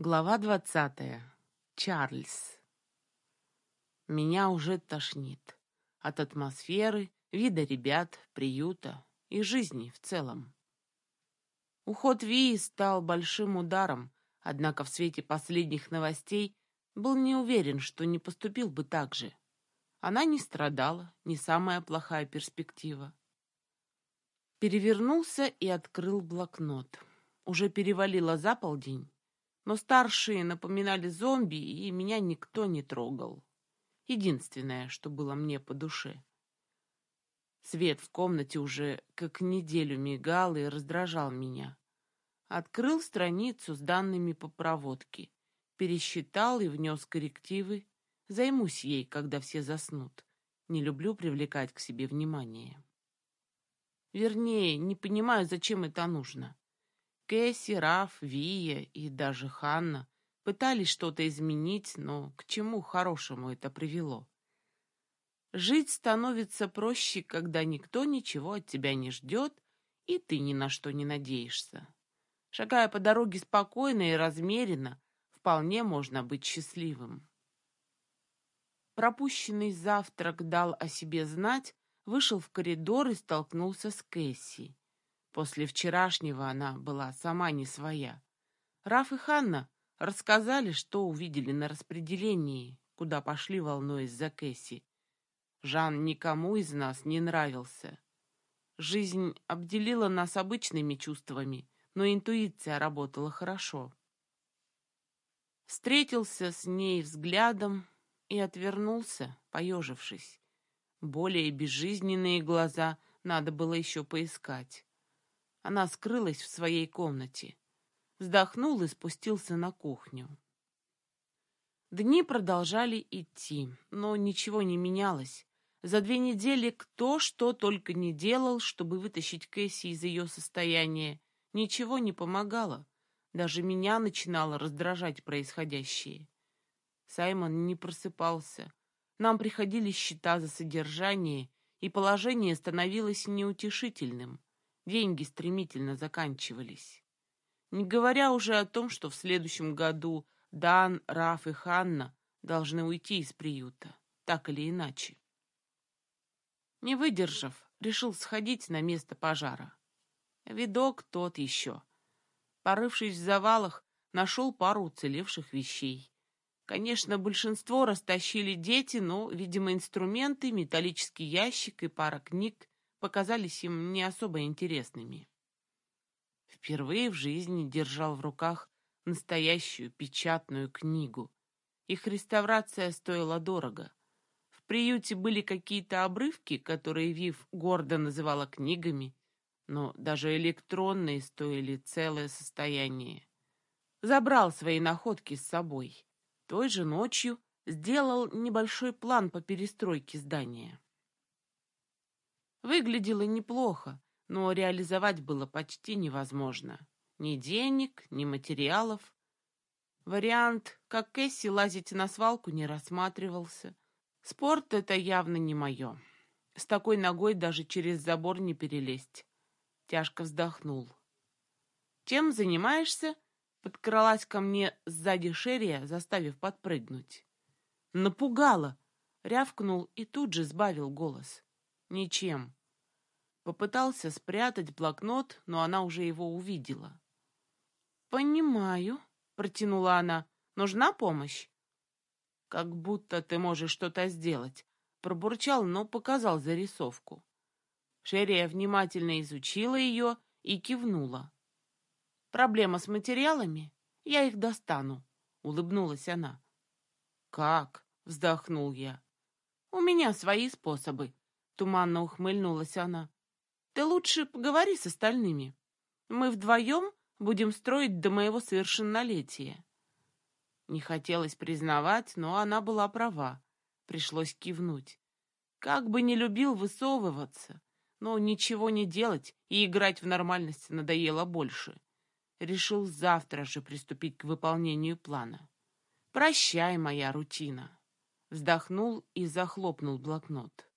Глава двадцатая. Чарльз. Меня уже тошнит. От атмосферы, вида ребят, приюта и жизни в целом. Уход Вии стал большим ударом, однако в свете последних новостей был не уверен, что не поступил бы так же. Она не страдала, не самая плохая перспектива. Перевернулся и открыл блокнот. Уже перевалило за полдень, но старшие напоминали зомби, и меня никто не трогал. Единственное, что было мне по душе. Свет в комнате уже как неделю мигал и раздражал меня. Открыл страницу с данными по проводке, пересчитал и внес коррективы. Займусь ей, когда все заснут. Не люблю привлекать к себе внимание. Вернее, не понимаю, зачем это нужно. Кэсси, Раф, Вия и даже Ханна пытались что-то изменить, но к чему хорошему это привело? Жить становится проще, когда никто ничего от тебя не ждет, и ты ни на что не надеешься. Шагая по дороге спокойно и размеренно, вполне можно быть счастливым. Пропущенный завтрак дал о себе знать, вышел в коридор и столкнулся с Кэсси. После вчерашнего она была сама не своя. Раф и Ханна рассказали, что увидели на распределении, куда пошли волнуясь за Кэсси. Жан никому из нас не нравился. Жизнь обделила нас обычными чувствами, но интуиция работала хорошо. Встретился с ней взглядом и отвернулся, поежившись. Более безжизненные глаза надо было еще поискать. Она скрылась в своей комнате. Вздохнул и спустился на кухню. Дни продолжали идти, но ничего не менялось. За две недели кто что только не делал, чтобы вытащить Кэсси из ее состояния. Ничего не помогало. Даже меня начинало раздражать происходящее. Саймон не просыпался. Нам приходили счета за содержание, и положение становилось неутешительным. Деньги стремительно заканчивались. Не говоря уже о том, что в следующем году Дан, Раф и Ханна должны уйти из приюта, так или иначе. Не выдержав, решил сходить на место пожара. Видок тот еще. Порывшись в завалах, нашел пару уцелевших вещей. Конечно, большинство растащили дети, но, видимо, инструменты, металлический ящик и пара книг показались им не особо интересными. Впервые в жизни держал в руках настоящую печатную книгу. Их реставрация стоила дорого. В приюте были какие-то обрывки, которые Вив гордо называла книгами, но даже электронные стоили целое состояние. Забрал свои находки с собой. Той же ночью сделал небольшой план по перестройке здания. Выглядело неплохо, но реализовать было почти невозможно. Ни денег, ни материалов. Вариант, как Кэсси лазить на свалку, не рассматривался. Спорт — это явно не мое. С такой ногой даже через забор не перелезть. Тяжко вздохнул. «Чем занимаешься?» — подкралась ко мне сзади Шерия, заставив подпрыгнуть. «Напугала!» — рявкнул и тут же сбавил голос. Ничем. Попытался спрятать блокнот, но она уже его увидела. «Понимаю», — протянула она. «Нужна помощь?» «Как будто ты можешь что-то сделать», — пробурчал, но показал зарисовку. Шерия внимательно изучила ее и кивнула. «Проблема с материалами? Я их достану», — улыбнулась она. «Как?» — вздохнул я. «У меня свои способы», Туманно ухмыльнулась она. Ты лучше поговори с остальными. Мы вдвоем будем строить до моего совершеннолетия. Не хотелось признавать, но она была права. Пришлось кивнуть. Как бы не любил высовываться, но ничего не делать и играть в нормальность надоело больше. Решил завтра же приступить к выполнению плана. «Прощай, моя рутина!» Вздохнул и захлопнул блокнот.